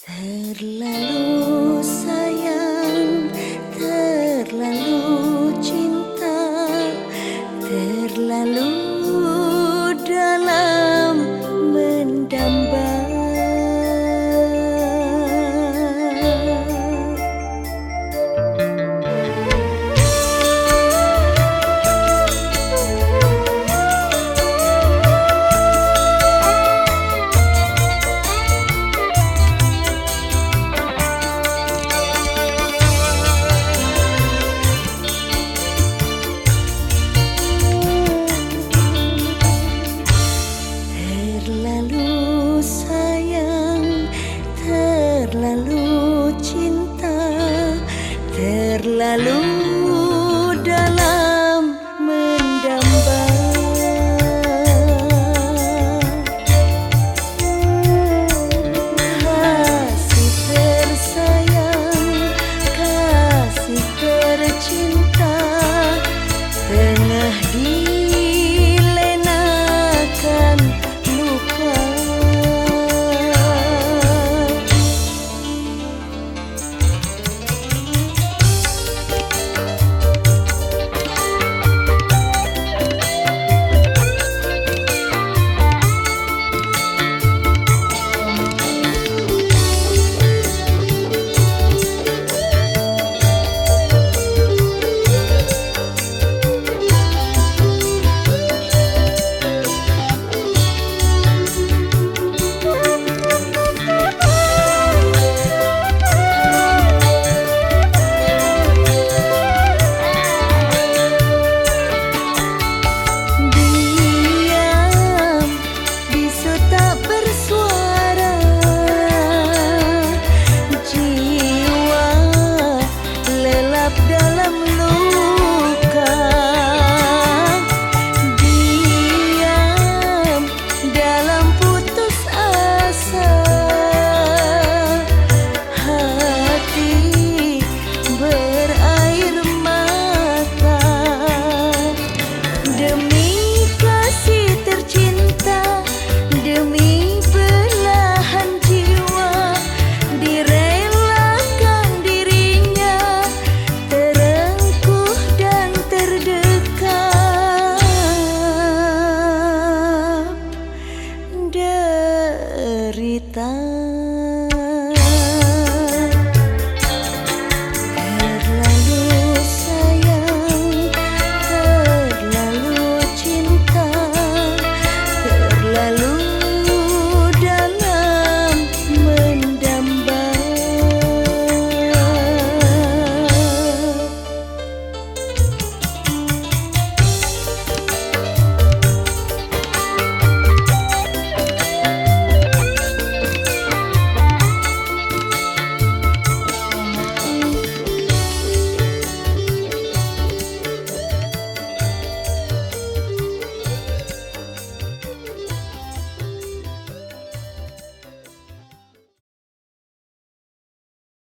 Terlalu sayang,